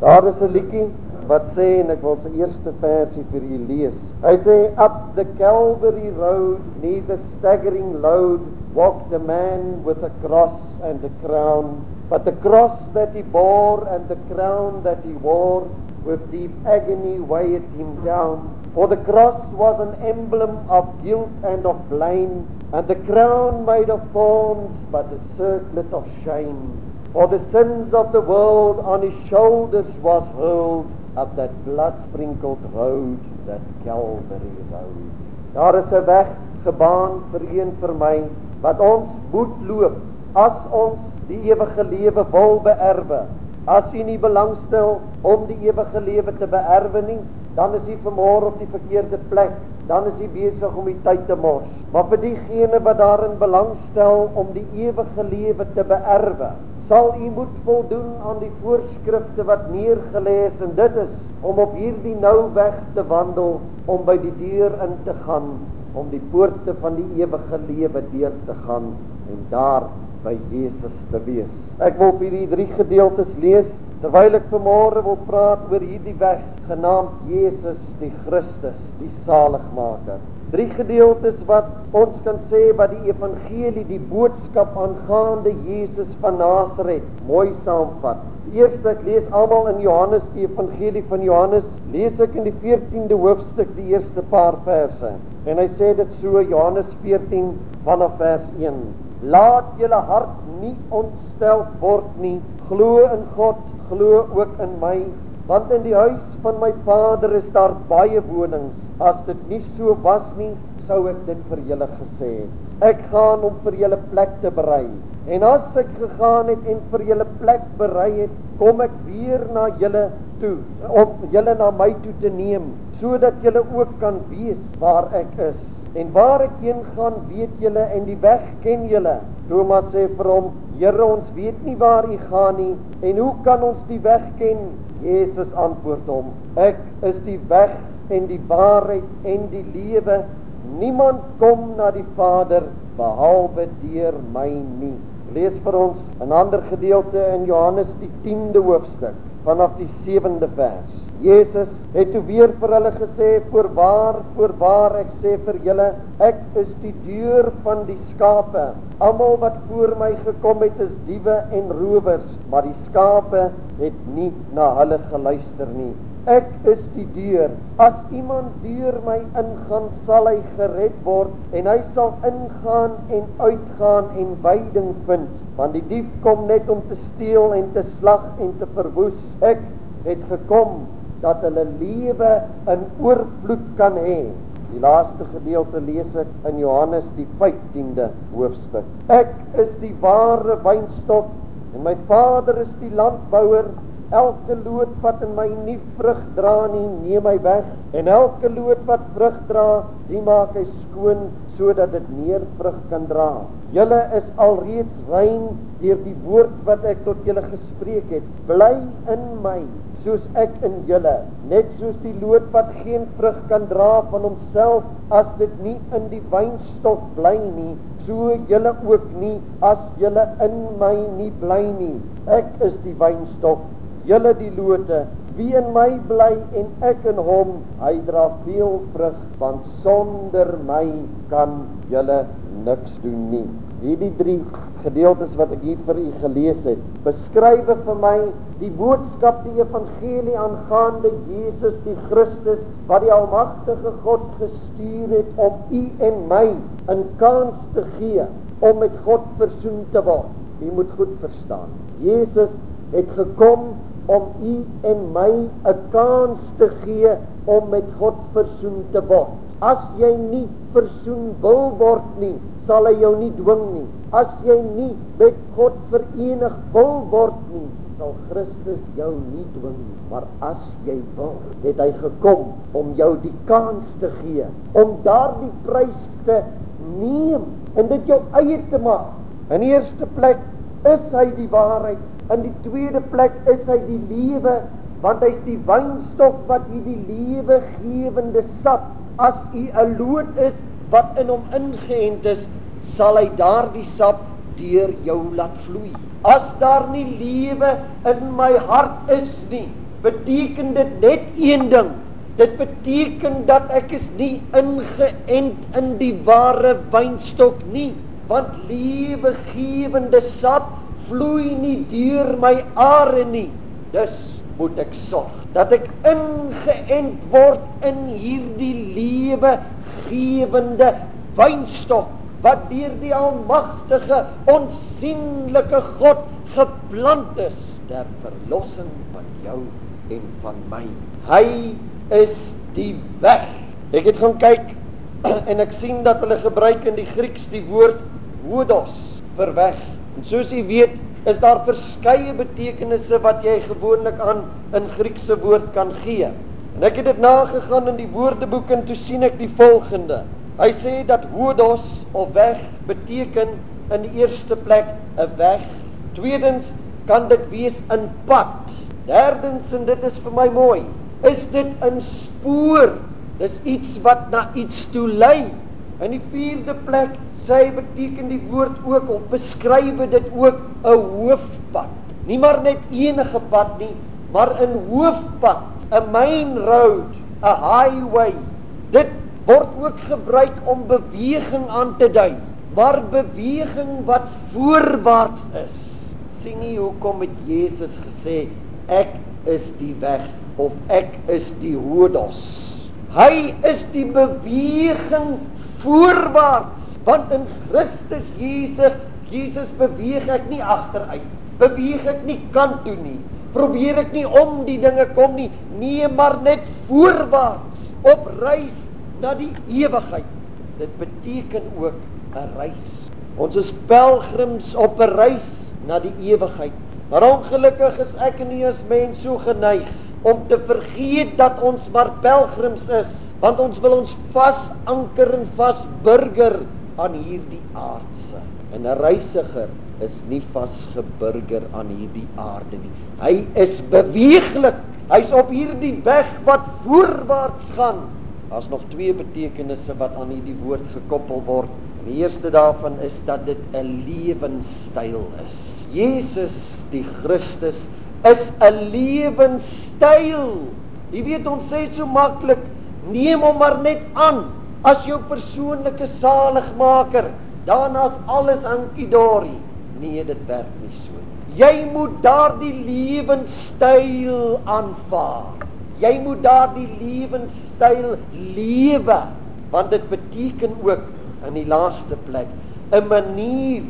Daar is 'n liedjie wat sê en ek wil se eerste versie vir u lees. Hy sê up the Calvary road near the staggering load walked a man with a cross and a crown but the cross that he bore and the crown that he wore with deep agony weighed him down for the cross was an emblem of guilt and of blame and the crown made of thorns but a circlet of shame for the sins of the world on his shoulders was hurled up that blood-sprinkled road, that Calvary road. Daar is 'n weg gebaan vir u en vir my wat ons moet loop as ons die ewige lewe wil beerwe. As u nie belangstel om die ewige lewe te beerwe nie, dan is u vermoor op die verkeerde plek. Dan is u besig om u tyd te mors. Maar vir diegene wat daarin belangstel om die ewige lewe te beerwe, sal u moet voldoen aan die voorskrifte wat neergelê is en dit is om op hierdie nou weg te wandel om by die deur in te gaan om die poorte van die ewige lewe deur te gaan en daar by Jesus te wees. Ek wil vir hierdie drie gedeeltes lees terwyl ek vanmôre wil praat oor hierdie weg genaamd Jesus die Christus, die saligmaker. Drie gedeeltes wat ons kan sê wat die evangelie, die boodskap aangaande Jesus van Nasaret mooi saamvat. Eerste ek lees almal in Johannes die evangelie van Johannes, lees ek in die 14de hoofstuk die eerste paar verse. En hy sê dit so Johannes 14 vanaf vers 1. Laat julle hart nie ontstel word nie. Glo in God, glo ook in my want in die huis van my Vader is daar baie wonings. As dit nie so was nie, sou ek dit vir julle gesê het. Ek gaan om vir julle plek te berei. En as ek gegaan het en vir julle plek berei het, kom ek weer na julle toe om julle na my toe te neem, sodat julle ook kan weet waar ek is. En waar ek heen gaan, weet julle en die weg ken julle. Thomas sê vir hom: "Here, ons weet nie waar u gaan nie, en hoe kan ons die weg ken?" Jesus antwoord hom: Ek is die weg en die waarheid en die lewe. Niemand kom na die Vader behalwe deur my nie. Lees vir ons 'n ander gedeelte in Johannes die 10de hoofstuk vanaf die 7de vers. Jesus het toe weer vir hulle gesê: "Voorwaar, voorwaar ek sê vir julle, ek is die deur van die skape. Almal wat voor my gekom het is diewe en rowers, maar die skape het nie na hulle geluister nie. Ek is die deur. As iemand deur my ingaan, sal hy gered word en hy sal ingaan en uitgaan en veiding vind. Want die dief kom net om te steel en te slag en te verwoes. Ek het gekom dat hulle lewe in oorvloed kan hê. Die laaste gedeelte lees ek in Johannes die 15de hoofstuk. Ek is die ware wynstok en my Vader is die landbouer. Elke loot wat in my nie vrug dra nie, neem hy weg en elke loot wat vrug dra, die maak hy skoon sodat dit meer vrug kan dra. Julle is alreeds rein deur die woord wat ek tot julle gespreek het. Bly in my soos ek in julle, net soos die loot wat geen vrug kan dra van homself as dit nie in die wynstok bly nie, so julle ook nie as julle in my nie bly nie. Ek is die wynstok julle die lote wie in my bly en ek in hom hy dra veel vrug want sonder my kan julle niks doen nie. Hierdie drie gedeeltes wat ek hier vir u gelees het beskryf vir my die boodskap die evangelie aangaande Jesus die Christus wat die almagtige God gestuur het om u en my 'n kans te gee om met God versoen te word. U moet goed verstaan. Jesus het gekom om u en my 'n kans te gee om met God versoen te word. As jy nie versoen wil word nie, sal hy jou nie dwing nie. As jy nie met God verenig wil word nie, sal Christus jou nie dwing nie. Maar as jy wil, het hy gekom om jou die kans te gee om daardie prys te neem en dit jou eie te maak. In eerste plek is hy die waarheid In die tweede plek is hy die lewe want hy's die wynstok wat hierdie lewegewende sap. As u 'n loot is wat in hom ingeënt is, sal hy daardie sap deur jou laat vloei. As daar nie lewe in my hart is nie, beteken dit net een ding. Dit beteken dat ek is nie ingeënt in die ware wynstok nie, want lewegewende sap vloei nie deur my are nie. Dus moet ek sorg dat ek ingeënt word in hierdie lewegewende wynstok wat deur die almagtige onsigbare God geplant is ter verlossing van jou en van my. Hy is die weg. Ek het gaan kyk en ek sien dat hulle gebruik in die Grieks die woord hodos vir weg. En soos jy weet, is daar verskeie betekenisse wat jy gewoonlik aan 'n Griekse woord kan gee. En ek het dit nagegaan in die Woordeboek en toe sien ek die volgende. Hy sê dat hodos of weg beteken in die eerste plek 'n weg. Tweedens kan dit wees 'n pad. Derdens en dit is vir my mooi, is dit 'n spoor. Dis iets wat na iets toe lei. In die vierde plek sê beteken die woord ook of beskryf dit ook 'n hoofpad. Nie maar net enige pad nie, maar 'n hoofpad, 'n main road, 'n highway. Dit word ook gebruik om beweging aan te dui, maar beweging wat voorwaarts is. sien nie hoekom het Jesus gesê ek is die weg of ek is die hodos. Hy is die beweging voorwaarts, want in Christus Jesus Jesus beweeg ek nie agteruit. Beweeg ek nie kant toe nie. Probeer ek nie om die dinge kom nie, nee, maar net voorwaarts op reis na die ewigheid. Dit beteken ook 'n reis. Ons is pelgrims op 'n reis na die ewigheid. Maar ongelukkig is ek en u as mens so geneig om te vergeet dat ons maar pelgrims is, want ons wil ons vasanker en vasburger aan hierdie aardse. En 'n reisiger is nie vasgeburger aan hierdie aarde nie. Hy is beweeglik. Hy's op hierdie weg wat voorwaarts gaan. Daar's nog twee betekenisse wat aan hierdie woord gekoppel word. Die eerste daarvan is dat dit 'n lewenstyl is. Jesus die Christus is 'n lewenstyl. Jy weet ons sê so maklik, neem hom maar net aan as jou persoonlike saligmaker. Daarna's alles hankie-dorie. Nee, dit werk nie so nie. Jy moet daardie lewenstyl aanvaar. Jy moet daardie lewenstyl lewe, want dit beteken ook in die laaste plek 'n manier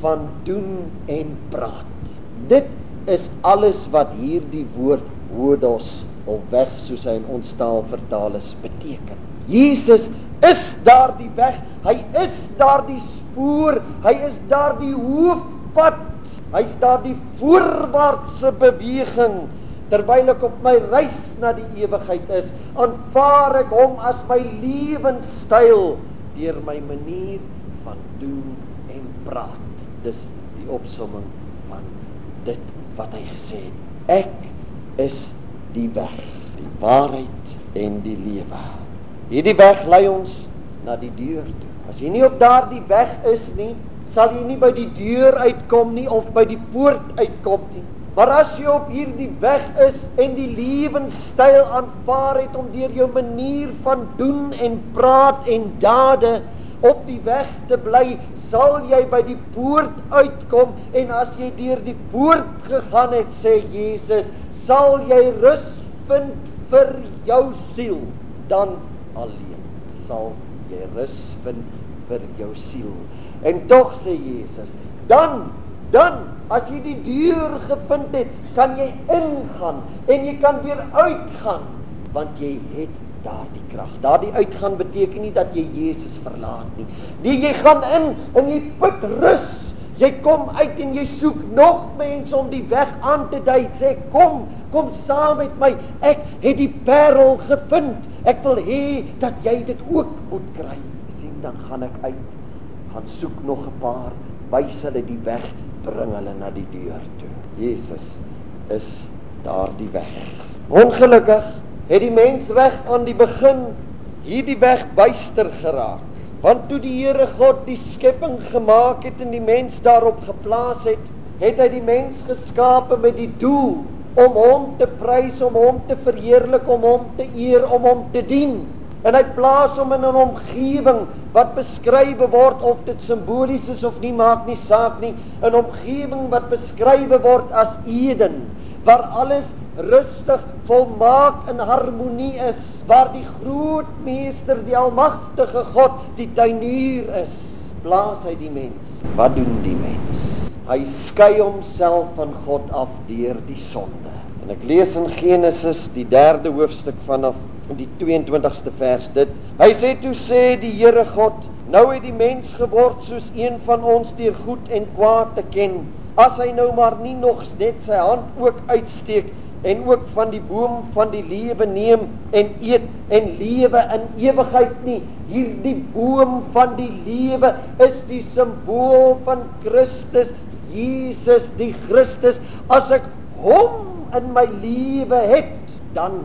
van doen en praat. Dit is alles wat hierdie woord hodos of weg soos hy in ons taal vertaal is beteken. Jesus is daardie weg, hy is daardie spoor, hy is daardie hoofpad, hy's daardie voorwaartse beweging. Terwyl ek op my reis na die ewigheid is, aanvaar ek hom as my lewenstyl deur my manier van doen en praat. Dis die opsomming van dit wat hy gesê het. Ek is die weg, die waarheid en die lewe. Hierdie weg lei ons na die deur toe. As jy nie op daardie weg is nie, sal jy nie by die deur uitkom nie of by die poort uitkom nie. Maar as jy op hierdie weg is en die lewenstyl aanvaar het om deur jou manier van doen en praat en dade op die weg te bly, sal jy by die poort uitkom en as jy deur die poort gegaan het, sê Jesus, sal jy rus vind vir jou siel. Dan alleen sal jy rus vind vir jou siel. En tog sê Jesus, dan dan as jy die deur gevind het, kan jy ingaan en jy kan weer uitgaan want jy het daardie krag. Daardie uitgaan beteken nie dat jy Jesus verlaat nie. Nee, jy gaan in en jy put rus. Jy kom uit en jy soek nog mense om die weg aan te dui. Sê kom, kom saam met my. Ek het die parel gevind. Ek wil hê dat jy dit ook moet kry. sien dan gaan ek uit. Gaan soek nog 'n paar. Wys hulle die weg bring hulle na die deur toe. Jesus is daardie weg. Ongelukkig het die mens reg aan die begin hierdie weg byster geraak. Want toe die Here God die skepping gemaak het en die mens daarop geplaas het, het hy die mens geskape met die doel om hom te prys, om hom te verheerlik, om hom te eer, om hom te dien. En hy plaas hom in 'n omgewing wat beskryf word of dit simbolies is of nie maak nie saak nie, 'n omgewing wat beskryf word as Eden, waar alles rustig, volmaak in harmonie is, waar die groot meester, die almagtige God, die tuinier is. Plaas hy die mens. Wat doen die mens? Hy skei homself van God af deur die sonde. En ek lees in Genesis die 3de hoofstuk vanaf die 22ste vers dit. Hy sê toe sê die Here God, nou het die mens geword soos een van ons deur goed en kwaad te ken. As hy nou maar nie nog net sy hand ook uitsteek en ook van die boom van die lewe neem en eet en lewe in ewigheid nie. Hierdie boom van die lewe is die simbool van Christus, Jesus die Christus. As ek hom in my lewe het, dan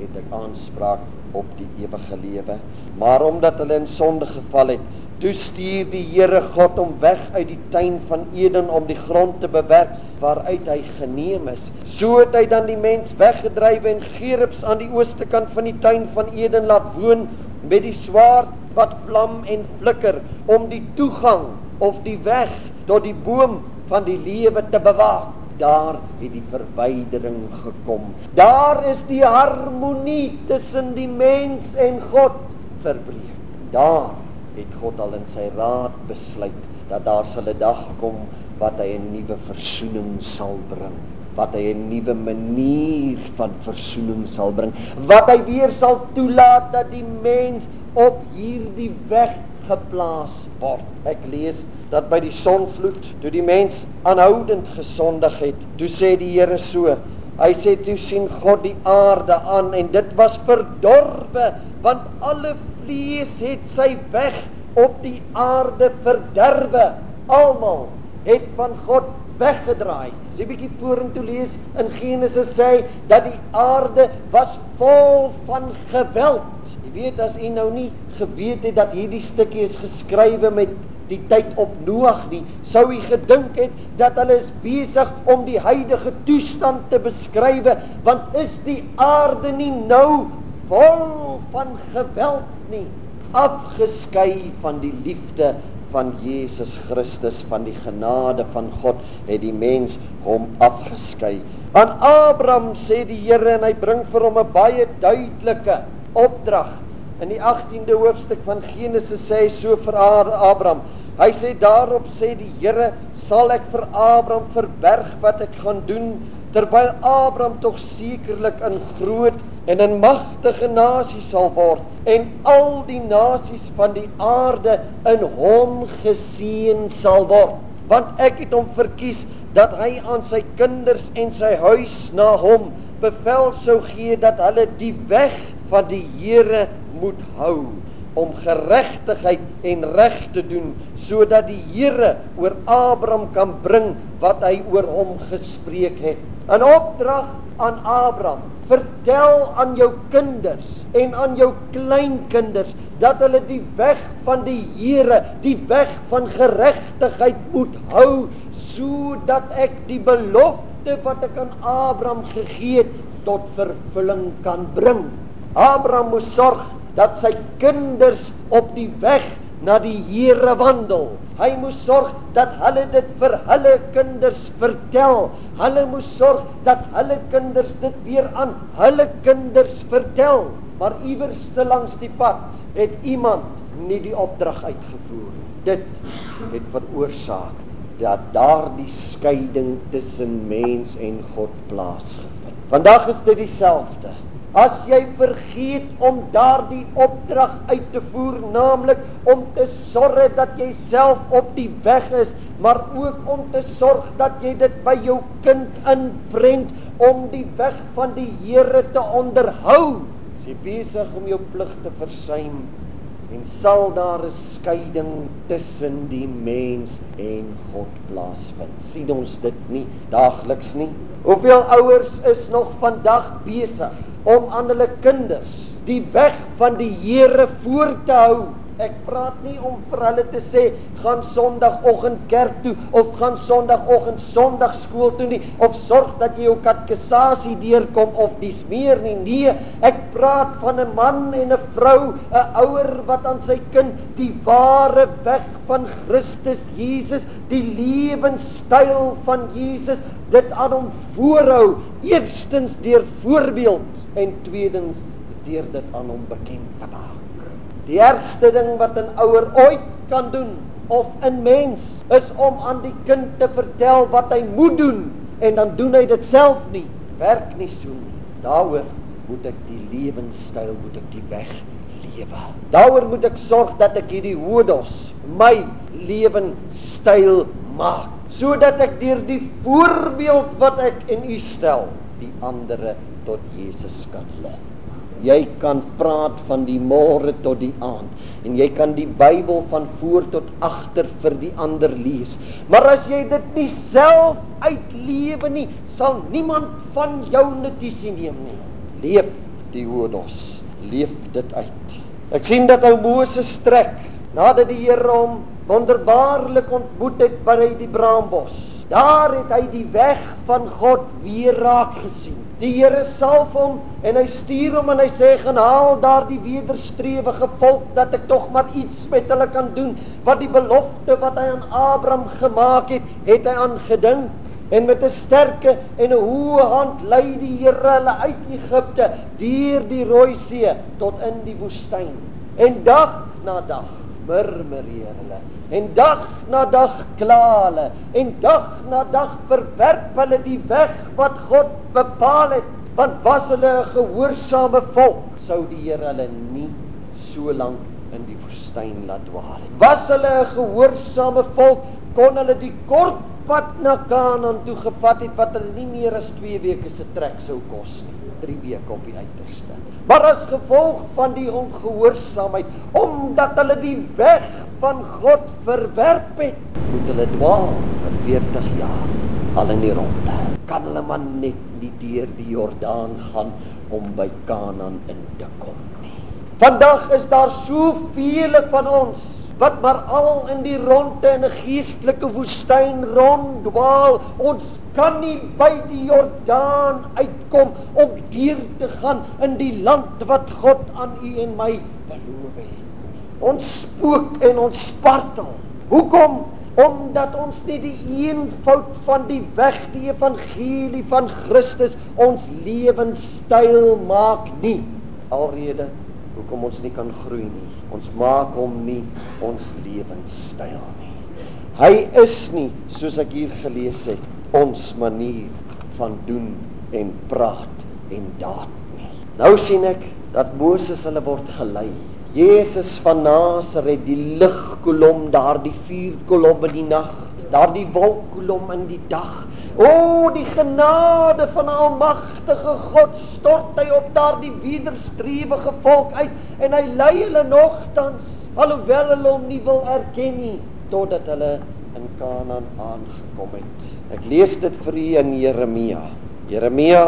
het ek aanspraak op die ewige lewe. Maar omdat hulle in sonde geval het, toe stuur die Here God hom weg uit die tuin van Eden om die grond te bewerk waaruit hy geneem is. So het hy dan die mens weggedryf en Gerubs aan die ooste kant van die tuin van Eden laat woon met die swaard wat vlam en flikker om die toegang of die weg tot die boom van die lewe te bewaak daar het die verwydering gekom. Daar is die harmonie tussen die mens en God verbreek. Daar het God al in sy raad besluit dat daar sal 'n dag kom wat hy 'n nuwe versoening sal bring wat hy 'n nuwe manier van versoening sal bring wat hy weer sal toelaat dat die mens op hierdie weg geplaas word. Ek lees dat by die sonvloed, toe die mens aanhoudend gesondig het, toe sê die Here so, hy sê toe sien God die aarde aan en dit was verdorwe, want alle vlees het sy weg op die aarde verderwe. Almal het van God weggedraai. As jy bietjie vorentoe lees in Genesis sê dat die aarde was vol van geweld. Jy weet as u nou nie geweet het dat hierdie stukkie is geskrywe met die tyd op Noag nie, sou u gedink het dat hulle is besig om die huidige toestand te beskryf, want is die aarde nie nou vol van geweld nie, afgeskei van die liefde van Jesus Christus van die genade van God het die mens hom afgeskei. Aan Abraham sê die Here en hy bring vir hom 'n baie duidelike opdrag. In die 18de hoofstuk van Genesis sê hy so vir Abraham. Hy sê daarop sê die Here, sal ek vir Abraham verberg wat ek gaan doen terwyl Abraham tog sekerlik in groot en 'n magtige nasie sal word en al die nasies van die aarde in hom geseën sal word want ek het hom verkies dat hy aan sy kinders en sy huis na hom bevel sou gee dat hulle die weg van die Here moet hou om geregtigheid en reg te doen sodat die Here oor Abraham kan bring wat hy oor hom gespreek het 'n opdrag aan Abraham vertel aan jou kinders en aan jou kleinkinders dat hulle die weg van die Here, die weg van geregtigheid moet hou sodat ek die belofte wat ek aan Abraham gegee het tot vervulling kan bring. Abraham moes sorg dat sy kinders op die weg na die Here wandel. Hy moes sorg dat hulle dit vir hulle kinders vertel. Hulle moes sorg dat hulle kinders dit weer aan hulle kinders vertel. Maar iewers te langs die pad het iemand nie die opdrag uitgevoer nie. Dit het veroorsaak dat daardie skeiding tussen mens en God plaasgevind. Vandag is dit dieselfde. As jy vergeet om daardie opdrag uit te voer, naamlik om te sorg dat jy self op die weg is, maar ook om te sorg dat jy dit by jou kind inprent om die weg van die Here te onderhou. Jy besig om jou plig te versuim en sal daar 'n skeiding tussen die mens en God plaasvind. sien ons dit nie daagliks nie? Hoeveel ouers is nog vandag besig om aan hulle kinders die weg van die Here voor te hou Ek praat nie om vir hulle te sê gaan Sondagoggend kerk toe of gaan Sondagoggend Sondagskool toe nie of sorg dat jy jou katekisasie deurkom of dis meer nie. Nee, ek praat van 'n man en 'n vrou, 'n ouer wat aan sy kind die ware weg van Christus Jesus, die lewenstyl van Jesus, dit aan hom voorhou, eerstens deur voorbeeld en tweedens deur dit aan hom bekend te maak. Die ergste ding wat 'n ouer ooit kan doen of 'n mens is om aan die kind te vertel wat hy moet doen en dan doen hy dit self nie. Werk nie so nie. Daaroor moet ek die lewenstyl moet ek die weg lewe. Daaroor moet ek sorg dat ek hierdie hoëdos my lewenstyl maak sodat ek deur die voorbeeld wat ek in u stel die ander tot Jesus kan lok. Jy kan praat van die môre tot die aand en jy kan die Bybel van voor tot agter vir die ander lees. Maar as jy dit nie self uitlewe nie, sal niemand van jou notisie neem nie. Leef die hoëdos, leef dit uit. Ek sien dat ou Moses trek nadat die Here hom wonderbaarlik ontmoet het by die braambos. Daar het hy die weg van God weer raak gesien. Die Here salf hom en hy stuur hom en hy sê gaan haal daardie wederstrewige volk dat ek tog maar iets met hulle kan doen wat die belofte wat hy aan Abraham gemaak het, het hy aan gedink. En met 'n sterke en 'n hoë hand lei die Here hulle uit Egipte deur die Rooi See tot in die woestyn. En dag na dag murmureer hulle en dag na dag kla hulle. En dag na dag verwerp hulle die weg wat God bepaal het. Want was hulle 'n gehoorsame volk sou die Here hulle nie so lank in die woestyn laat dwaal het. Was hulle 'n gehoorsame volk kon hulle die kort pad na Kanaan toe gevat het wat hulle nie meer as 2 weke se trek sou kos nie. 3 weke op die uiterste maar as gevolg van die ongehoorsaamheid omdat hulle die weg van God verwerp het moet hulle dwaal vir 40 jaar al in die ronde. Kan hulle man net nie deur die Jordaan gaan om by Kanaan in te kom nie. Vandag is daar soveel van ons wat maar al in die ronde in 'n geestelike woestyn ronddwaal. Ons kan nie by die Jordaan uitkom om deur te gaan in die land wat God aan u en my beloof het. Ons spook en ons spartel. Hoekom? Omdat ons nie die eenvoud van die weg die evangelie van Christus ons lewenstyl maak nie. Alrede hoekom ons nie kan groei nie. Ons maak hom nie ons lewenstyl nie. Hy is nie soos ek hier gelees het ons manier van doen en praat en daad nie. Nou sien ek dat Moses hulle word gelei. Jesus van Nasaret, die ligkolom, daardie vuurkolom in die nag, daardie wolkkolom in die dag. O, die genade van almagtige God stort hy op daardie wederstrewige volk uit en hy lei hulle nogtans alhoewel hulle hom nie wil erken nie totdat hulle in Kanaan aangekom het. Ek lees dit vir u in Jeremia. Jeremia,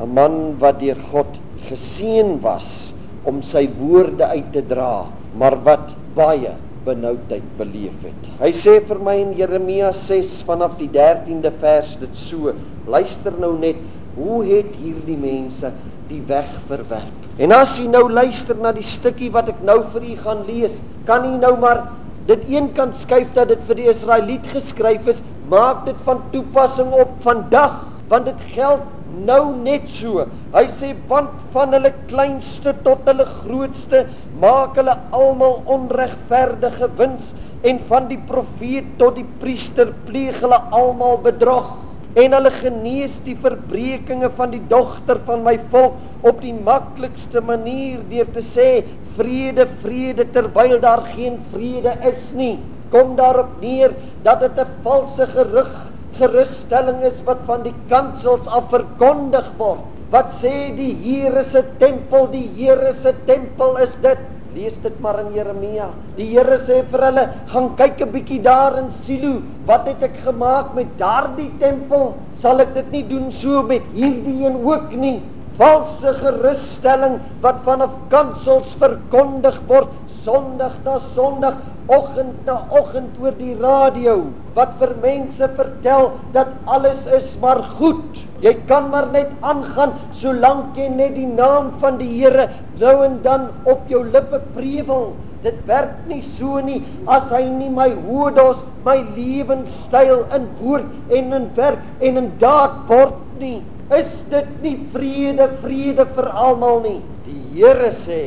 'n man wat deur God geseën was om sy woorde uit te dra, maar wat baie benoudheid beleef het. Hy sê vir my in Jeremia 6 vanaf die 13de vers dit so: Luister nou net, hoe het hierdie mense die weg verwerp? En as jy nou luister na die stukkie wat ek nou vir u gaan lees, kan jy nou maar dit een kant skuif dat dit vir die Israeliet geskryf is, maak dit van toepassing op vandag, want dit geld nou net so. Hy sê want van hulle kleinste tot hulle grootste maak hulle almal onregverdige wins en van die profeet tot die priester pleeg hulle almal bedrog en hulle genees die verbreekinge van die dogter van my volk op die maklikste manier deur te sê vrede vrede terwyl daar geen vrede is nie kom daarop neer dat dit 'n valse gerug gerusstelling is wat van die kansels af verkondig word. Wat sê die Here se tempel, die Here se tempel is dit. Lees dit maar in Jeremia. Die Here sê vir hulle, gaan kyk 'n bietjie daar in Silo. Wat het ek gemaak met daardie tempel? Sal ek dit nie doen so met hierdie een ook nie? valse gerusstelling wat vanaf kansels verkondig word sondig na sondig oggend na oggend oor die radio wat vir mense vertel dat alles is maar goed. Jy kan maar net aangaan solank jy net die naam van die Here nou en dan op jou lippe prewel. Dit werk nie so nie as hy nie my hoedos my lewenstyl in woord en in werk en in daad word nie is dit nie vrede vrede vir almal nie. Die Here sê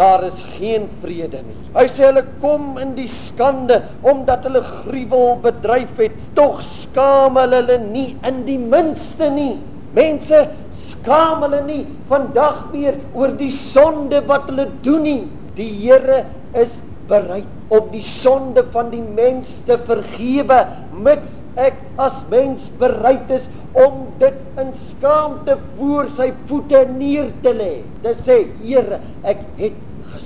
daar is geen vrede nie. Hy sê hulle kom in die skande omdat hulle gruwel bedryf het. Tog skaam hulle nie in die minste nie. Mense skaam hulle nie vandag meer oor die sonde wat hulle doen nie. Die Here is bereid om die sonde van die mens te vergewe mits ek as mens bereid is om dit in skaamte voor sy voete neer te lê. Dit sê Here, ek het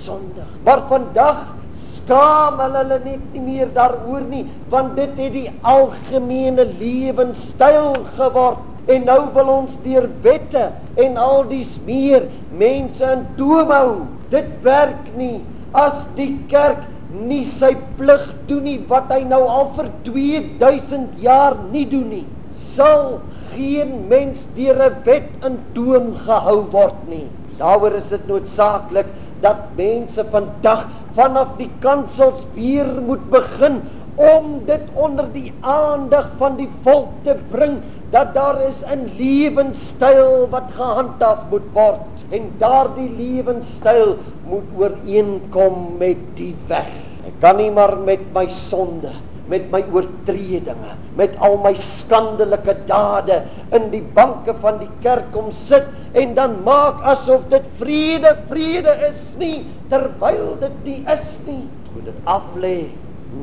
gesondig. Maar vandag skaam hulle hulle net nie meer daaroor nie, want dit het die algemene lewenstyl geword. En nou wil ons deur wette en al dies meer mense in toom hou. Dit werk nie as die kerk nie sy plig doen nie wat hy nou al vir 2000 jaar nie doen nie sal geen mens deur 'n wet in toom gehou word nie daaroor is dit noodsaaklik dat mense vandag vanaf die kansels weer moet begin om dit onder die aandag van die volk te bring dat daar is 'n lewenstyl wat gehandhaaf moet word en daardie lewenstyl moet ooreenkom met die weg. Ek kan nie maar met my sonde, met my oortredinge, met al my skandelike dade in die banke van die kerk kom sit en dan maak asof dit vrede, vrede is nie terwyl dit nie is nie. Moet dit aflê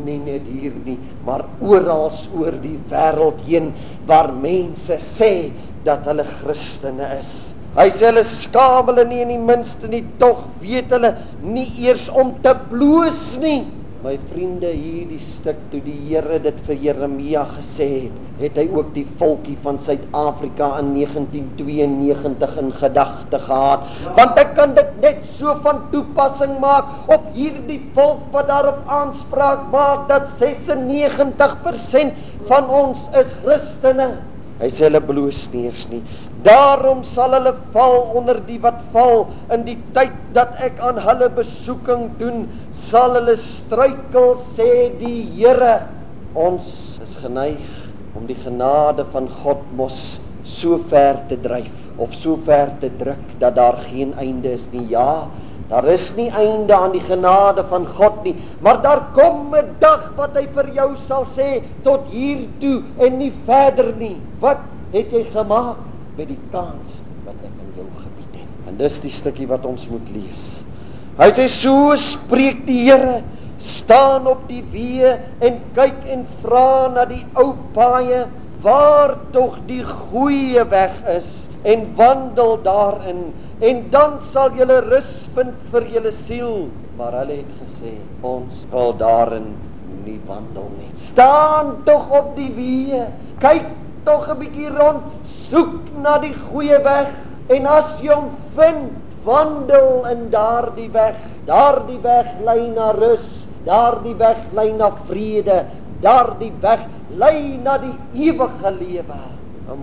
nie net hier nie, maar oral oor die wêreld heen waar mense sê dat hulle Christene is. Hy sê hulle skaam hulle nie in die minste nie, tog weet hulle nie eers om te bloos nie. My vriende, hierdie stuk toe die Here dit vir Jeremia gesê het, het hy ook die volkie van Suid-Afrika in 1992 in gedagte gehad. Want ek kan dit net so van toepassing maak op hierdie volk wat daarop aanspraak maak dat 96% van ons is Christene. Hy sê hulle bloos nie eens nie. Daarom sal hulle val onder die wat val in die tyd dat ek aan hulle besoeking doen, sal hulle struikel sê die Here. Ons is geneig om die genade van God mos so ver te dryf of so ver te druk dat daar geen einde is nie. Ja, daar is nie einde aan die genade van God nie, maar daar kom 'n dag wat hy vir jou sal sê tot hier toe en nie verder nie. Wat het jy gemaak? Met die kans wat ek aan jou gebied het. En dis die stukkie wat ons moet lees. Hy sê so spreek die Here, staan op die weë en kyk en vra na die ou paaie waar tog die goeie weg is en wandel daarin en dan sal jy rus vind vir jou siel. Maar hulle het gesê ons wil daarin nie wandel nie. Staan tog op die weë, kyk tog 'n bietjie rond, soek na die goeie weg en as jy hom vind, wandel in daardie weg. Daardie weg lei na rus, daardie weg lei na vrede, daardie weg lei na die ewige lewe.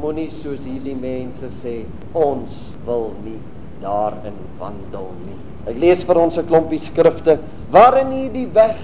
Moenie soos hierdie mense sê, ons wil nie daarin wandel nie. Ek lees vir ons 'n klompie skrifte waarin hierdie weg,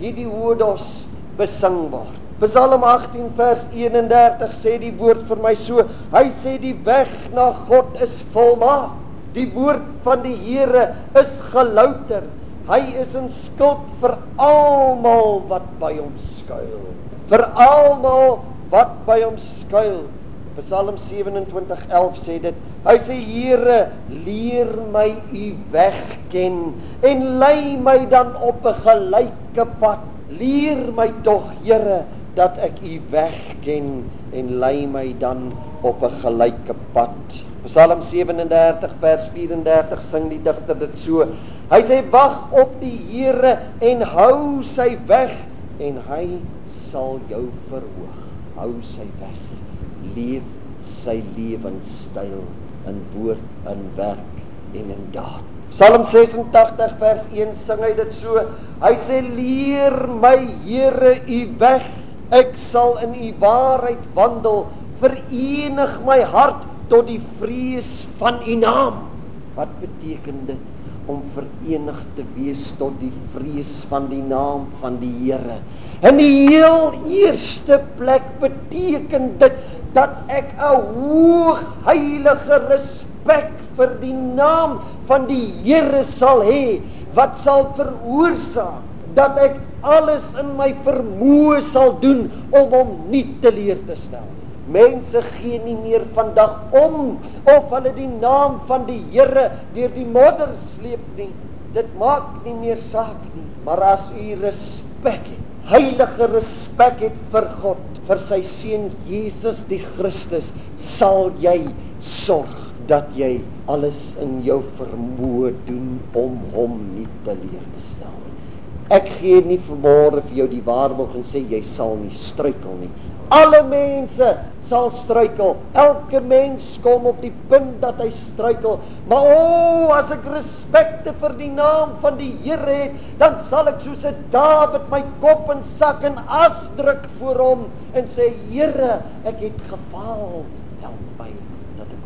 hierdie hoëdos besing word. Psalm 18 vers 31 sê die woord vir my so. Hy sê die weg na God is volmaak. Die woord van die Here is gelouter. Hy is in skuld vir almal wat by hom skuil. Vir almal wat by hom skuil. Psalm 27:11 sê dit. Hy sê Here, leer my u weg ken en lei my dan op 'n gelyke pad. Leer my tog, Here, dat ek u weg ken en lei my dan op 'n gelyke pad. Psalm 37 vers 34 sing die digter dit so. Hy sê wag op die Here en hou sy weg en hy sal jou verhoog. Hou sy weg. Leef sy lewenstyl in woord, in werk en in daad. Psalm 86 vers 1 sing hy dit so. Hy sê leer my Here u weg. Ek sal in u waarheid wandel. Verenig my hart tot die vrees van u naam. Wat beteken dit om verenig te wees tot die vrees van die naam van die Here? In die heel eerste plek beteken dit dat ek 'n hoog heilige respek vir die naam van die Here sal hê wat sal veroorsaak dat ek alles in my vermoë sal doen om hom nie teleur te stel. Mense gee nie meer vandag om of hulle die naam van die Here deur die modder sleep nie. Dit maak nie meer saak nie, maar as u respek het, heilige respek het vir God, vir sy seun Jesus die Christus, sal jy sorg dat jy alles in jou vermoë doen om hom nie teleur te stel. Ek gee nie vanmôre vir jou die waarborg en sê jy sal nie struikel nie. Alle mense sal struikel. Elke mens kom op die punt dat hy struikel. Maar o, oh, as ek respekte vir die naam van die Here het, dan sal ek soos 'n Dawid my kop in sak en as druk voor hom en sê Here, ek het gefaal. Help my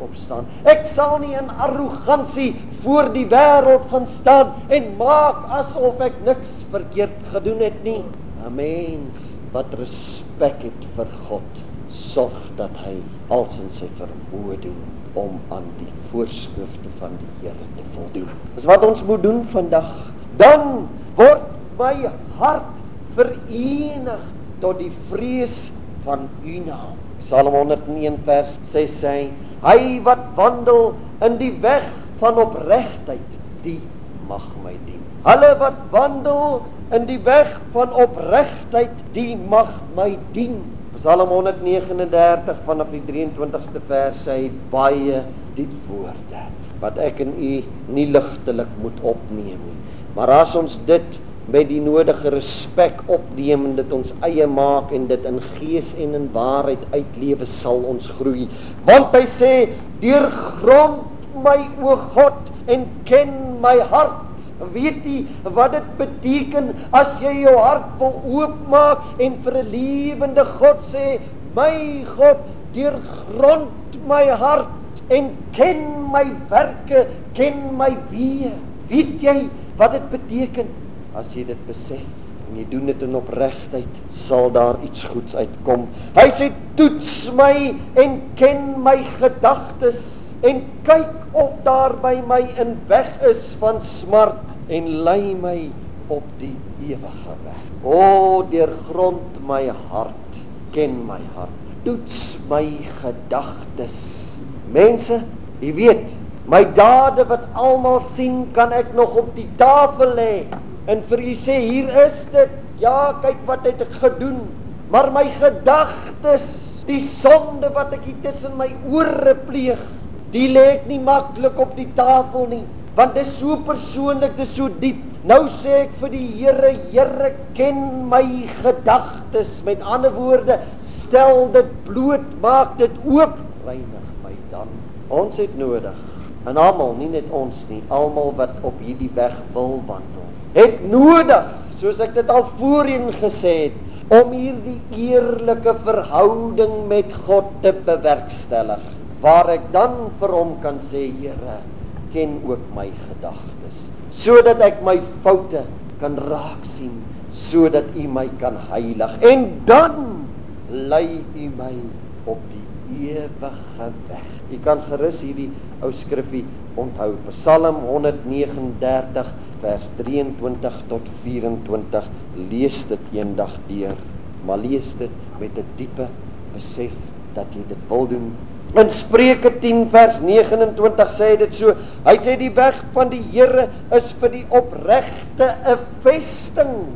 opstaan. Ek sal nie in arrogansie voor die wêreld gaan staan en maak asof ek niks verkeerd gedoen het nie. 'n Mens wat respek het vir God, sorg dat hy als in sy vermoë doen om aan die voorskrifte van die Here te voldoen. Dis wat ons moet doen vandag. Dan word my hart verenig tot die vrees van U naam. Psalm 101 vers 6 sê Hy wat wandel in die weg van opregtheid, die mag my dien. Hulle wat wandel in die weg van opregtheid, die mag my dien. Psalm 139 vanaf die 23ste vers sê baie diep woorde wat ek in u nie ligtelik moet opneem nie. Maar as ons dit met die nodige respek opneem en dit ons eie maak en dit in gees en in waarheid uitlewe sal ons groei. Want hy sê deur grond my o God en ken my hart. Weet jy wat dit beteken as jy jou hart wil oopmaak en vir 'n lewende God sê my God deur grond my hart en ken my werke ken my weë. Weet jy wat dit beteken As jy dit besef en jy doen dit in opregtheid, sal daar iets goeds uitkom. Hy sê toets my en ken my gedagtes en kyk of daar by my 'n weg is van smart en lei my op die ewige weg. O, deurgrond my hart, ken my hart. Toets my gedagtes. Mense, jy weet, my dade wat almal sien, kan ek nog op die tafel lê en vir u sê hier is dit. Ja, kyk wat het ek gedoen. Maar my gedagtes, die sonde wat ek hier tussen my ore pleeg, die lê ek nie maklik op die tafel nie, want dit is so persoonlik, dit is so diep. Nou sê ek vir die Here, Here ken my gedagtes. Met ander woorde, stel dit bloot, maak dit oop, reinig my dan. Ons het nodig en almal, nie net ons nie, almal wat op hierdie weg wil wandel het nodig, soos ek dit al voorheen gesê het, om hierdie eerlike verhouding met God te bewerkstellig, waar ek dan vir hom kan sê, Here, ken ook my gedagtes, sodat ek my foute kan raak sien, sodat U my kan heilig en dan lei U my op die ewige weg. Jy kan gerus hierdie ou skrifgie onthou. Psalm 139 vers 23 tot 24. Lees dit eendag deur, maar lees dit met 'n diepe besef dat jy dit wil doen. In Spreuke 10 vers 29 sê dit so: Hy sê die weg van die Here is vir die opregte 'n vesting,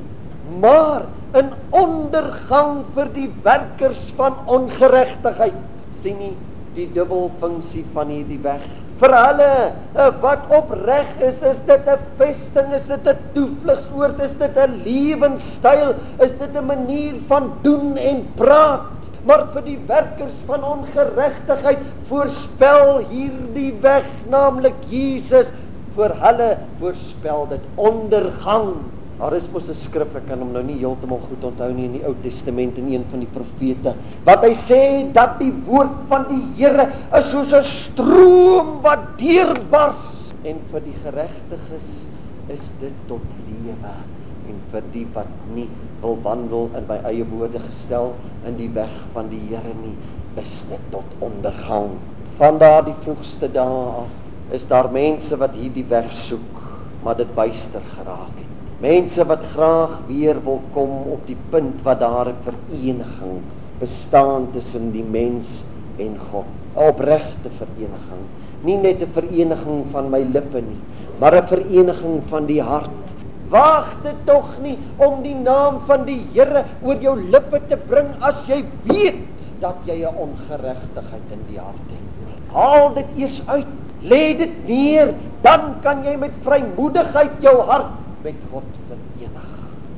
maar 'n ondergang vir die werkers van ongeregtigheid sien nie die dubbelfunksie van hierdie weg. Vir hulle eh, wat opreg is, is dit 'n vesting, is dit 'n toevlugsoord, is dit 'n lewenstyl, is dit 'n manier van doen en praat. maar vir die werkers van ongeregtigheid voorspel hierdie weg, naamlik Jesus, vir hulle voorspel dit ondergang. Daar is mos 'n skrif, ek kan hom nou nie heeltemal goed onthou nie in die Ou Testament in een van die profete, wat hy sê dat die woord van die Here is soos 'n stroom wat deurbars en vir die geregtiges is dit tot lewe en vir die wat nie wil wandel in my eie woorde gestel in die weg van die Here nie, is dit tot ondergang. Van daardie vroegste dae af is daar mense wat hierdie weg soek, maar dit byster geraak het. Mense wat graag weer wil kom op die punt wat daar 'n vereniging bestaan tussen die mens en God. 'n Opregte vereniging. Nie net 'n vereniging van my lippe nie, maar 'n vereniging van die hart. Waag dit tog nie om die naam van die Here oor jou lippe te bring as jy weet dat jy 'n ongeregtigheid in die hart het. Haal dit eers uit. Lê dit neer, dan kan jy met vrymoedigheid jou hart met God verenig.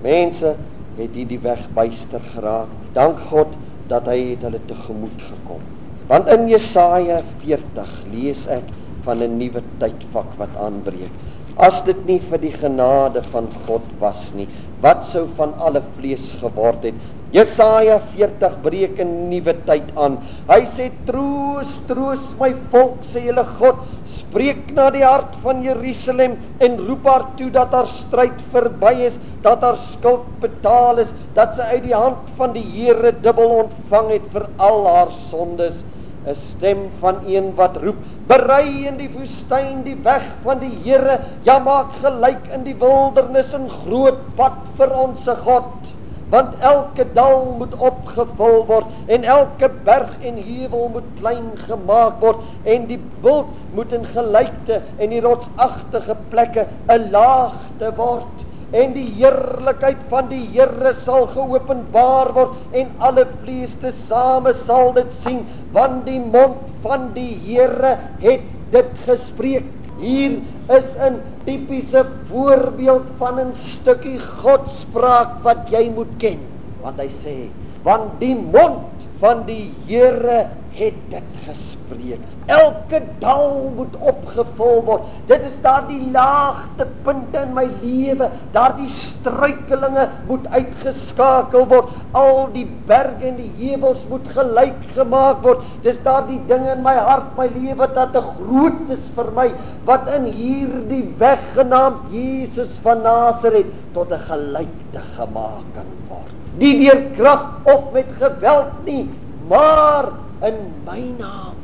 Mense het hierdie weg byster geraak. Dank God dat hy het hulle tegemoet gekom. Want in Jesaja 40 lees ek van 'n nuwe tydvak wat aanbreek. As dit nie vir die genade van God was nie, wat sou van alle vlees geword het? Jesaja 40 breek 'n nuwe tyd aan. Hy sê troos, troos my volk, sê julle God, spreek na die hart van Jerusalem en roep haar toe dat haar stryd verby is, dat haar skuld betaal is, dat sy uit die hand van die Here dubbel ontvang het vir al haar sondes. 'n stem van een wat roep: Berei in die woestyn die weg van die Here, ja maak gelyk in die wildernis 'n groot pad vir ons se God want elke dal moet opgevul word en elke berg en heuwel moet klein gemaak word en die bult moet in gelykte en die rotsagtige plekke 'n laagte word. En die heerlikheid van die Here sal geopenbaar word en alle vlees te same sal dit sien want die mond van die Here het dit gespreek hier is 'n tipiese voorbeeld van 'n stukkie godspraak wat jy moet ken want hy sê want die mond van die Here het dit gespreek. Elke dal moet opgevul word. Dit is daardie laagtepunte in my lewe, daardie struikelinge moet uitgeskakel word. Al die berge en die heuwels moet gelyk gemaak word. Dis daardie dinge in my hart, my lewe wat te groot is vir my, wat in hierdie weg genaamd Jesus van Nasaret tot 'n gelykte gemaak kan word. Nie deur krag of met geweld nie, maar in my naam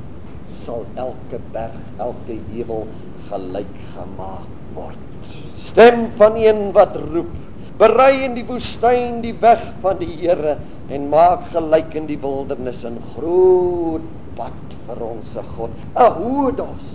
sal elke berg, elke heuwel gelyk gemaak word. Stem van een wat roep: Berei in die woestyn die weg van die Here en maak gelyk in die wildernis 'n groot pad vir ons se God. 'n Hoedos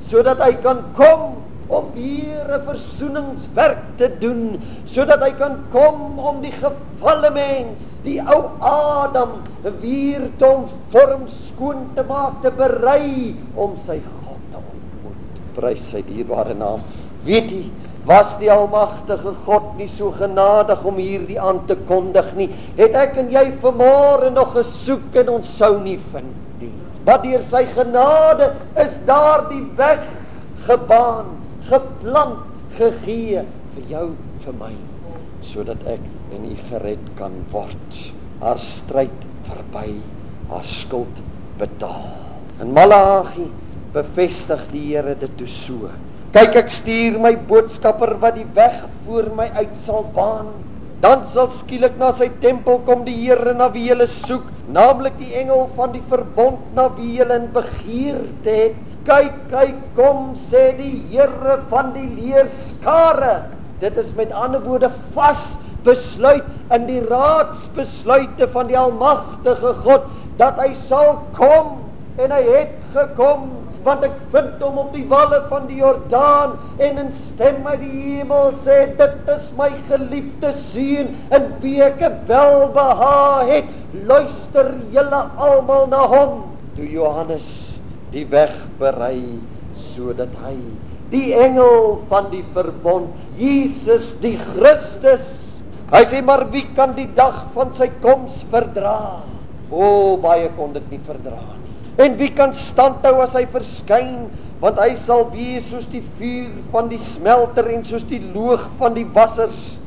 sodat hy kan kom om weer 'n versoeningswerk te doen sodat hy kan kom om die gefalle mens, die ou Adam weer te vorm skoon te maak, te berei om sy God te ontmoet. Prys sy dierbare naam. Weet jy Was die almagtige God nie so genadig om hierdie aan te kondig nie? Het ek en jy vanmôre nog gesoek en ons sou nie vind nie. Maar deur sy genade is daardie weg gebaan geplant gegee vir jou vir my sodat ek en u gered kan word. Haar stryd verby haar skuld betaal. In Malagi bevestig die Here dit toe so. Kyk ek stuur my boodskapper wat die weg voor my uit sal baan. Dan sal skielik na sy tempel kom die Here na wie hulle soek naamlik die engel van die verbond na wie hulle in begeerte het Kyk, kyk, kom sê die Here van die leerskare. Dit is met ander woorde vas besluit in die raadsbesluite van die almagtige God dat hy sal kom en hy het gekom want ek vind hom op die walle van die Jordaan en 'n stem uit die hemel sê dit is my geliefde seun in wie ek welbehaag het luister julle almal na hom toe Johannes die weg berei sodat hy die engel van die verbond Jesus die Christus hy sê maar wie kan die dag van sy koms verdra O, baie kon dit nie verdra nie. En wie kan standhou as hy verskyn? Want hy sal wees soos die vuur van die smelter en soos die loog van die wassers.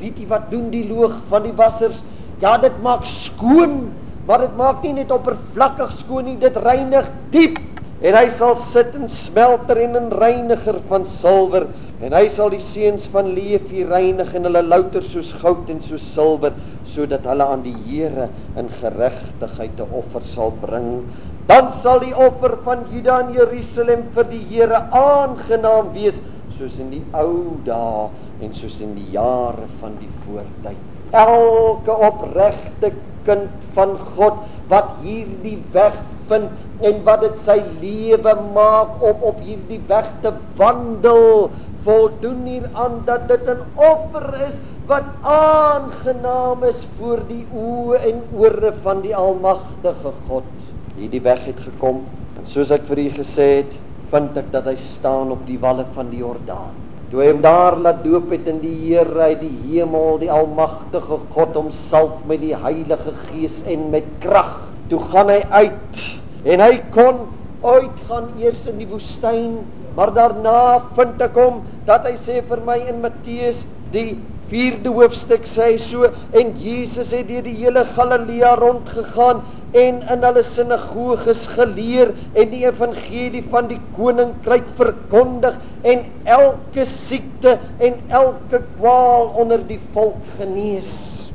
Weet jy wat doen die loog van die wassers? Ja, dit maak skoon, maar dit maak nie net oppervlakkig skoon nie, dit reinig diep. En hy sal sit in smelter en in reiniger van silwer en hy sal die seuns van Leefi reinig en hulle louter soos goud en soos silwer sodat hulle aan die Here in geregtigheid 'n offer sal bring. Dan sal die offer van Juda en Jerusalem vir die Here aangenaam wees soos in die ou dae en soos in die jare van die voortyd. Elke opregte kind van God wat hierdie weg vind en wat dit sy lewe maak om op hierdie weg te wandel voldoen hier aan dat dit 'n offer is wat aangenaam is voor die oë en ore van die almagtige God. Hierdie weg het gekom en soos ek vir u gesê het, vind ek dat hy staan op die walle van die Jordaan. Toe hy hom daar laat doop het in die Here uit die hemel, die almagtige God homself met die Heilige Gees en met krag. Toe gaan hy uit en hy kon uitgaan eers in die woestyn Maar daarna vind ek hom dat hy sê vir my in Matteus die 4de hoofstuk sê hy so en Jesus het deur die hele Galilea rondgegaan en in hulle sinagoges geleer en die evangelie van die koninkryk verkondig en elke siekte en elke kwaal onder die volk genees.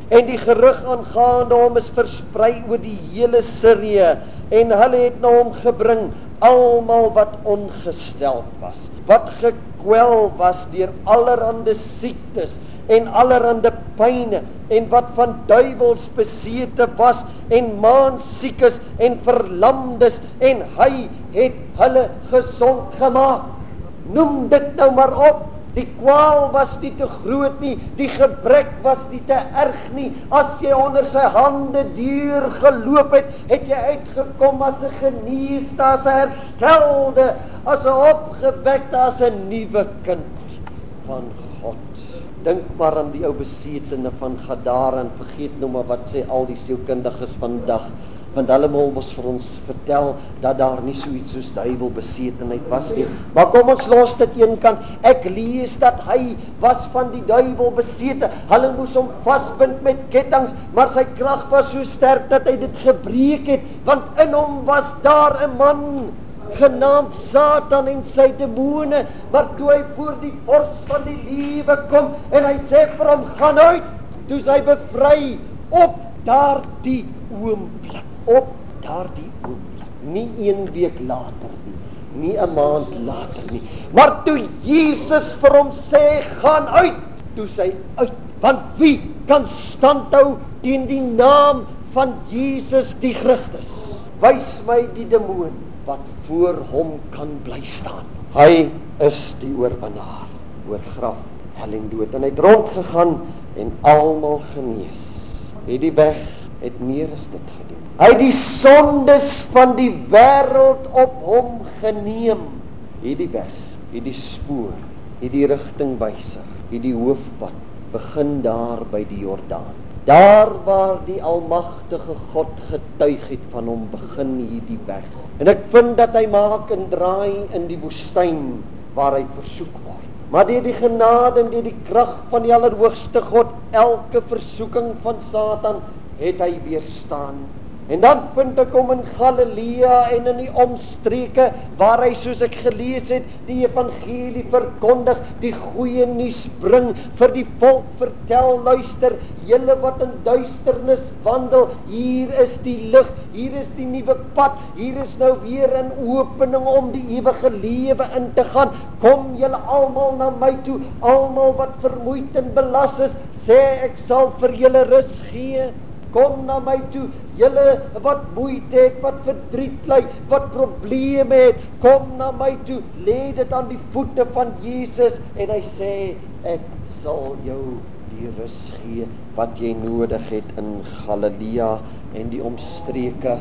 En die gerug aangaande hom is versprei oor die hele Sirië en hulle het na hom gebring almal wat ongesteld was, wat gekwel was deur allerlei siektes en allerlei pyne en wat van duiwels besete was en maansiekes en verlamdes en hy het hulle gesond gemaak. Noem dit nou maar op. Die kwaal was nie te groot nie, die gebrek was nie te erg nie. As jy onder sy hande deur geloop het, het jy uitgekom as 'n geneesde, as 'n herstelde, as 'n opgewekte, as 'n nuwe kind van God. Dink maar aan die ou besetene van Gadara en vergeet nou maar wat sê al die sielkundiges vandag want hulle wil ons vir ons vertel dat daar nie so iets soos duiwelbesetenheid was nie. Maar kom ons los dit een kant. Ek lees dat hy was van die duiwel besete. Hulle moes hom vasbind met kettinge, maar sy krag was so sterk dat hy dit gebreek het, want in hom was daar 'n man genaamd Satan en sy demone, maar toe hy voor die vors van die lewe kom en hy sê vir hom gaan uit, toe hy bevry op daardie oomblik op daardie oomblik, nie een week later nie, nie 'n maand later nie, maar toe Jesus vir hom sê gaan uit, toe sy uit, want wie kan standhou teen die naam van Jesus die Christus? Wys my die demoon wat voor hom kan bly staan. Hy is die oorwinnaar oor graf, hel en dood en hy het rondgegaan en almal genees. Het die weg het meer as dit gedoen. Hy het die sondes van die wêreld op hom geneem. Hierdie weg, hierdie spoor, hierdie rigtingwyser, hierdie hoofpad begin daar by die Jordaan. Daar waar die almagtige God getuig het van hom begin hierdie weg. En ek vind dat hy maak 'n draai in die woestyn waar hy versoek word. Maar deur die genade en deur die krag van die Allerhoogste God elke versoeking van Satan het hy weerstaan En dan vind ek hom in Galilea en in die omstreke waar hy soos ek gelees het die evangelie verkondig, die goeie nuus bring vir die volk vertel, luister, julle wat in duisternis wandel, hier is die lig, hier is die nuwe pad, hier is nou weer 'n opening om die ewige lewe in te gaan. Kom julle almal na my toe, almal wat vermoeid en belas is, sê ek sal vir julle rus gee. Kom na my toe, julle wat moeite het, wat verdriet ly, wat probleme het, kom na my toe. Lê dit aan die voete van Jesus en hy sê ek sal jou die rus gee wat jy nodig het in Galilea en die omstreke.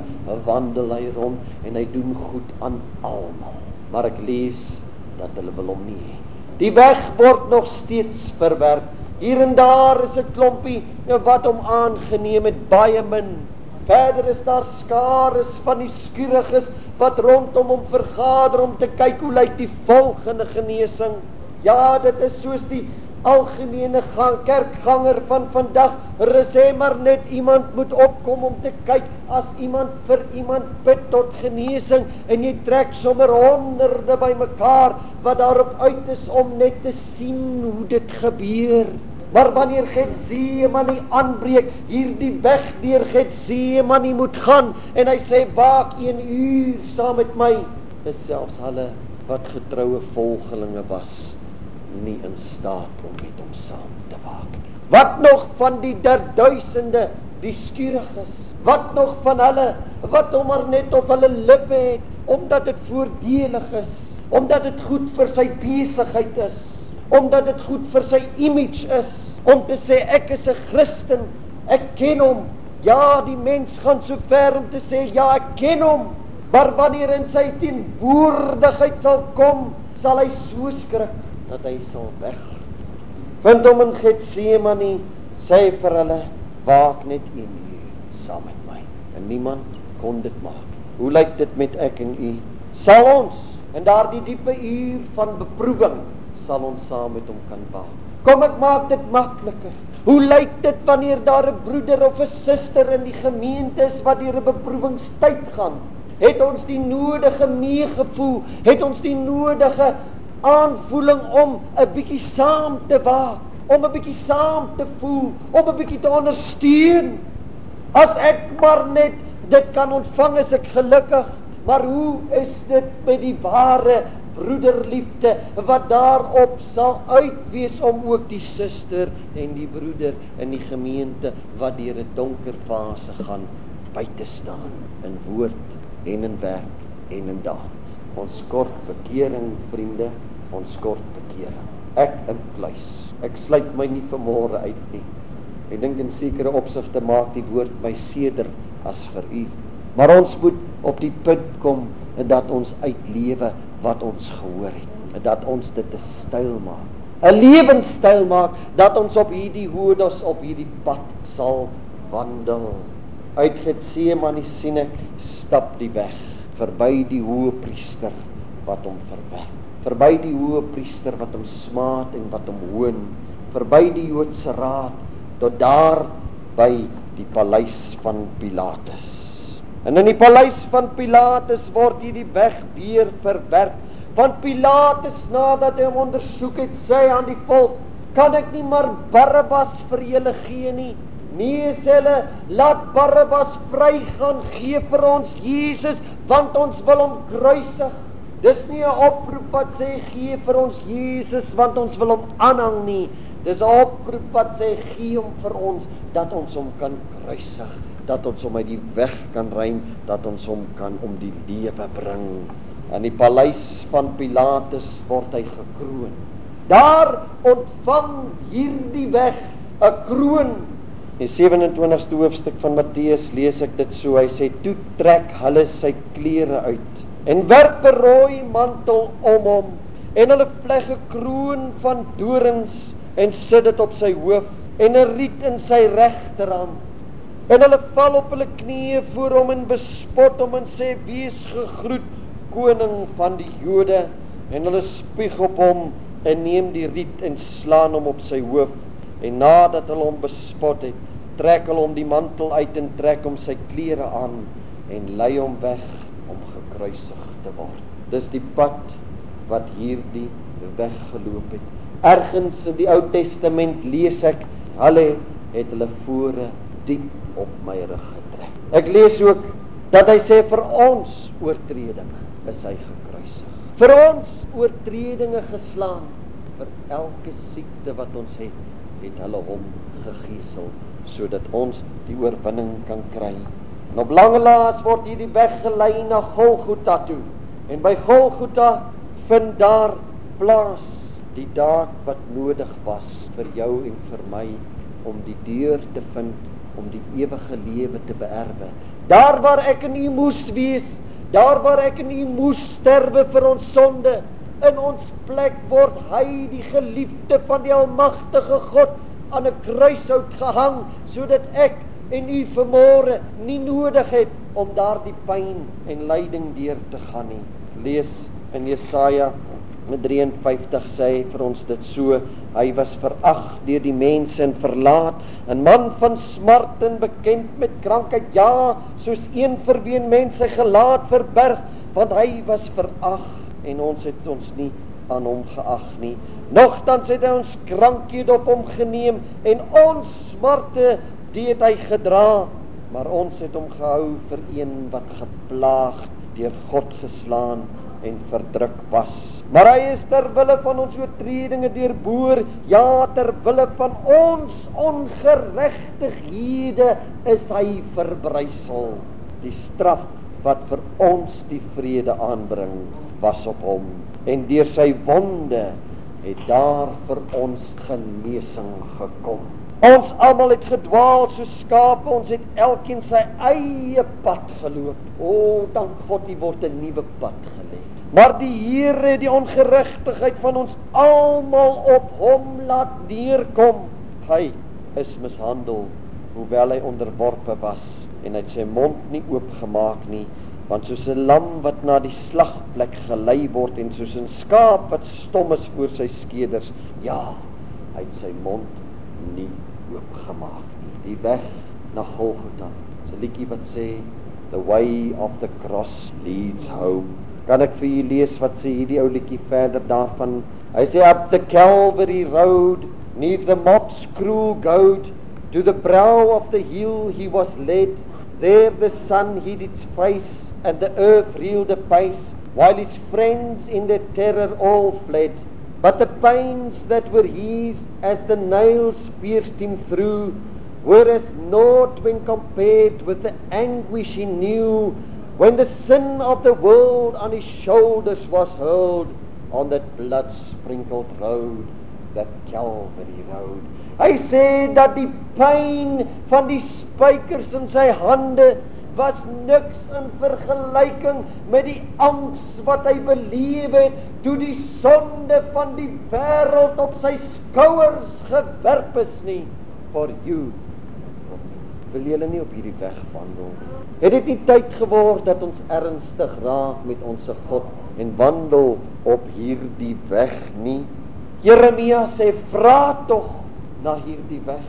Wandel hy rond en hy doen goed aan almal. Maar ek lees dat hulle wil hom nie hê. Die weg word nog steeds verwerp Hier en daar is 'n klompie wat hom aangeneem het, baie min Verder is daar skares van die skuriges wat rondom hom vergader om te kyk hoe lyk die volgende genesing. Ja, dit is soos die algemene gang, kerkganger van vandag. Hulle sê maar net iemand moet opkom om te kyk as iemand vir iemand bid tot genesing en jy trek sommer honderde bymekaar wat daarop uit is om net te sien hoe dit gebeur. Maar wanneer Getsemane aanbreek, hierdie weg deur Getsemane moet gaan en hy sê waak 1 uur saam met my, is selfs hulle wat getroue volgelinge was nie in staat om met hom saam te waak nie. Wat nog van die derduisende, die skieriges? Wat nog van hulle wat hom maar net op hulle lippe het omdat dit voordelig is, omdat dit goed vir sy besigheid is, omdat dit goed vir sy image is om te sê ek is 'n Christen, ek ken hom. Ja, die mens gaan so ver om te sê ja, ek ken hom. Maar wanneer in sy teenwoordigheid sal kom, sal hy so skrik dat hy sal weghard. Vind hom in Getsemane, sê vir hulle, waak net een uur saam met my. En niemand kon dit maak. Hoe lyk dit met ek en u? Sal ons in daardie diepe uur van beproewing sal ons saam met hom kan waak? Kom ek maak dit makliker. Hoe lyk dit wanneer daar 'n broeder of 'n suster in die gemeente is wat deur 'n beproewingstyd gaan? Het ons die nodige meegevoel? Het ons die nodige aanvoeling om 'n bietjie saam te waak, om 'n bietjie saam te voel, om 'n bietjie te ondersteun. As ek maar net dit kan ontvang, is ek gelukkig. Maar hoe is dit met die ware broederliefde wat daarop sal uitwees om ook die suster en die broeder in die gemeente wat deur 'n donker fase gaan by te staan in woord en in werk en in daad. Ons kort bekering, vriende, ons kort bekering. Ek in kluis. Ek sluit my nie vanmôre uit nie. Ek dink in sekere opsigte maak die woord my seder as vir u. Maar ons moet op die punt kom dat ons uitlewe wat ons gehoor het. Dat ons dit 'n styl maak. 'n Lewenstyl maak dat ons op hierdie hoëdes op hierdie pad sal wandel. Uit Getsemane sien ek stap die weg verby die hoë priester wat hom verwerp verby die hoë priester wat hom smaat en wat hom hoon verby die Joodse raad tot daar by die paleis van Pilatus en in die paleis van Pilatus word hierdie weg weer verwerp. Van Pilatus nadat hy hom ondersoek het sê aan die volk kan ek nie maar Barabbas vir julle gee nie? Nee sê hulle laat Barabbas vrygaan gee vir ons Jesus want ons wil hom kruisig. Dis nie 'n oproep wat sê gee vir ons Jesus want ons wil hom aanhang nie. Dis 'n oproep wat sê gee hom vir ons dat ons hom kan kruisig, dat ons hom uit die weg kan ruim, dat ons hom kan om die lewe bring. In die paleis van Pilatus word hy gekroon. Daar ontvang hierdie weg 'n kroon. In die 27ste hoofstuk van Matteus lees ek dit so. Hy sê: "Toe trek hulle sy klere uit." en werp 'n rooi mantel om hom en hulle vleg 'n kroon van dorings en sit dit op sy hoof en 'n riet in sy regterhand en hulle val op hulle knieë voor hom en bespot hom en sê wees gegroet koning van die Jode en hulle spieg op hom en neem die riet en slaan hom op sy hoof en nadat hulle hom bespot het trek hulle hom die mantel uit en trek hom sy klere aan en lei hom weg om gekruisig te word. Dis die pad wat hierdie weg geloop het. Ergens in die Ou Testament lees ek, hulle het hulle voore diep op my rug getrek. Ek lees ook dat hy sê vir ons oortredinge is hy gekruisig. Vir ons oortredinge geslaan, vir elke siekte wat ons het, het hulle hom gegeesel sodat ons die oorwinning kan kry. En op lange laas word hierdie weg gelei na Golgotha toe. En by Golgotha vind daar plaas die daad wat nodig was vir jou en vir my om die deur te vind om die ewige lewe te beerwe. Daar waar ek en u moes wees, daar waar ek en u moes sterwe vir ons sonde, in ons plek word hy die geliefde van die almagtige God aan 'n kruishout gehang sodat ek en u vermoere nie nodig het om daardie pyn en lyding deur te gaan nie. Lees in Jesaja 53 sê vir ons dit so hy was verag deur die mense en verlaat 'n man van smart en bekend met krankheid ja soos een vir wie mense gelaat verberg want hy was verag en ons het ons nie aan hom geag nie nogtans het hy ons krankheid op hom geneem en ons smarte het hy gedra maar ons het hom gehou vir een wat geplaag deur God geslaan en verdruk was. Maar hy is ter wille van ons oortredinge deurboor, ja ter wille van ons ongeregtighede is hy verbrysel. Die straf wat vir ons die vrede aanbring, was op hom en deur sy wonde het daar vir ons genesing gekom. Ons almal het gedwaal so skape, ons het elkeen sy eie pad geloop. O, dank God, U word 'n nuwe pad gelê. Maar die Here het die ongeregtigheid van ons almal op hom laat neerkom. Hy is mishandel, hoewel hy onderworpe was en hy het sy mond nie oopgemaak nie, want soos 'n lam wat na die slagplek gelei word en soos 'n skaap wat stom is voor sy skeders, ja, hy het sy mond nie oopgemaak nie. Die weg na Golgotha. 'n liedjie wat sê the way of the cross leads home. Kan ek vir julle lees wat sê hierdie ou liedjie verder daarvan? Hy sê up the Calvary road, neath the mob's cruel goad, to the brow of the hill he was led. There the sun hid its face and the earth reeled apace, while his friends in their terror all fled. But the pains that were his as the nails pierced him through were as naught when compared with the anguish he knew when the sin of the world on his shoulders was hurled on that blood sprinkled road, that Calvary road. Hy sê dat die pyn van die spykers in sy hande was niks in vergelyking met die angs wat hy beleef het toe die sonde van die wêreld op sy skouers gewerp is nie for you wil jy nie op hierdie weg wandel het dit nie tyd geword dat ons ernstig raak met ons God en wandel op hierdie weg nie Jeremia sê vra tog na hierdie weg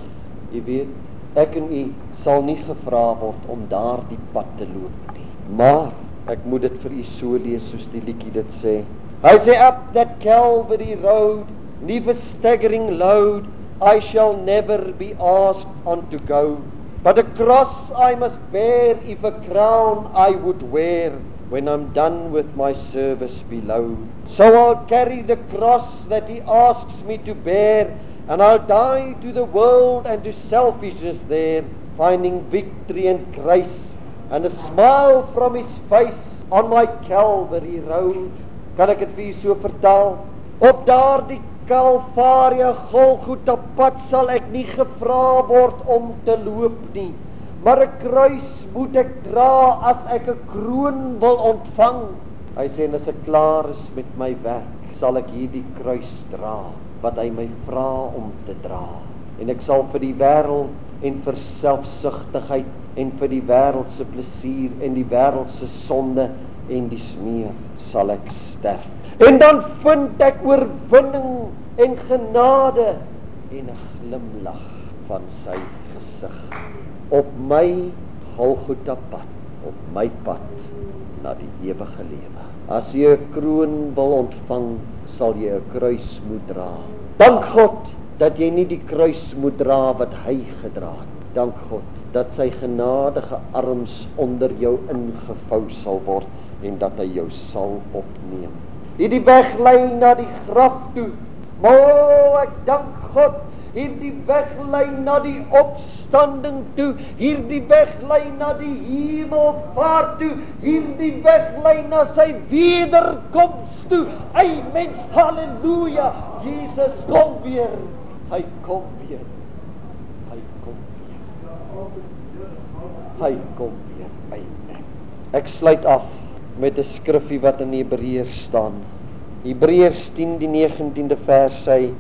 jy weet ek en u sal nie gevra word om daardie pad te loop nie. Maar ek moet dit vir u so lees soos die liedjie dit sê. Hy sê up that Calvary road, never staggering load, I shall never be asked on to go. But a cross I must bear if a crown I would wear when I'm done with my service below. So I'll carry the cross that he asks me to bear and I'll die to the world and to selfishness there, finding victory and grace and a smile from his face on my Calvary road. Kan ek dit vir u so vertaal? Op daardie Kalvaria Golgotha pad sal ek nie gevra word om te loop nie, maar 'n kruis moet ek dra as ek 'n kroon wil ontvang. Hy sê as ek klaar is met my werk, sal ek hierdie kruis dra wat hy my vra om te dra. En ek sal vir die wêreld en vir selfsugtigheid en vir die wêreld se plesier en die wêreld se sonde en die smeer sal ek sterf. En dan vind ek oorwinning en genade en 'n glimlag van sy gesig op my Golgotha pad, op my pad na die ewige lewe. As jy 'n kroon wil ontvang, sal jy 'n kruis moet dra. Dank God dat jy nie die kruis moet dra wat hy gedra het. Dank God dat sy genadige arms onder jou ingevou sal word en dat hy jou sal opneem. Hierdie weg lei na die graf toe. Maar ek dank God hierdie weg lei na die opstanding toe. Hierdie weg lei na die hemelvaart toe. Hierdie weg lei na sy wederkoms toe. Amen haleluja Jesus kom weer. Hy kom weer. Hy kom weer. Hy kom weer amen. Ek sluit af met 'n skrifgie wat in Hebreërs staan Hebreërs 10 die 19de vers sê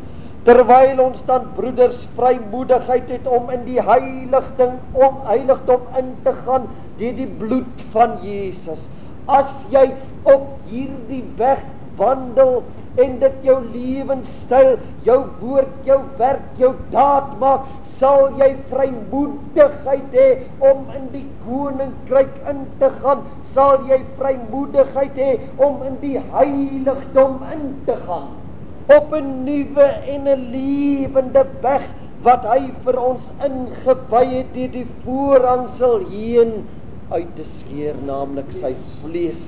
terwyl ons dan broeders vrymoedigheid het om in die heiligdom om heiligdom in te gaan deur die bloed van Jesus. As jy op hierdie weg wandel en dit jou lewenstyl, jou woord, jou werk, jou daad maak, sal jy vrymoedigheid hê om in die koninkryk in te gaan, sal jy vrymoedigheid hê om in die heiligdom in te gaan? Op 'n nuwe en 'n lewende weg wat hy vir ons ingewy het deur die voorhangsel heen uit te skeer naamlik sy vlees.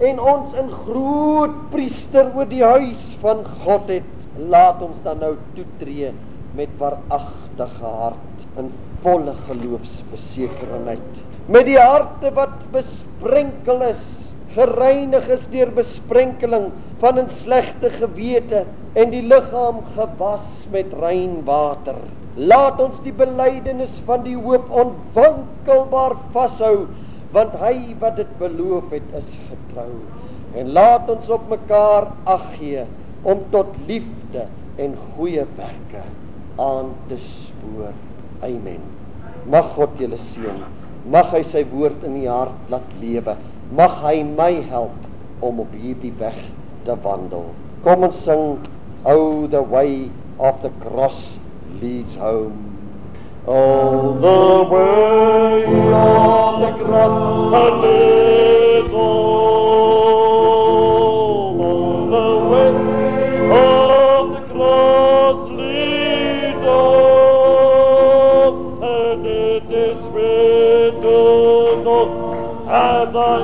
En ons in groot priester oor die huis van God het. Laat ons dan nou toetree met waaragtige hart in volle geloofsversekerdheid met die harte wat besprenkel is gereinig is deur besprenkeling van 'n slegte gewete en die liggaam gewas met rein water. Laat ons die belydenis van die hoop onwankelbaar vashou, want hy wat dit beloof het, is getrou. En laat ons op mekaar ag gee om tot liefde en goeie werke aan te spoor. Amen. Mag God julle seën. Mag hy sy woord in u hart laat lewe. Mag hy my help om op hierdie weg te wandel. Kom ons sing Oh the way of the cross leads home. Oh the way of the cross leads home. Oh the way Herbal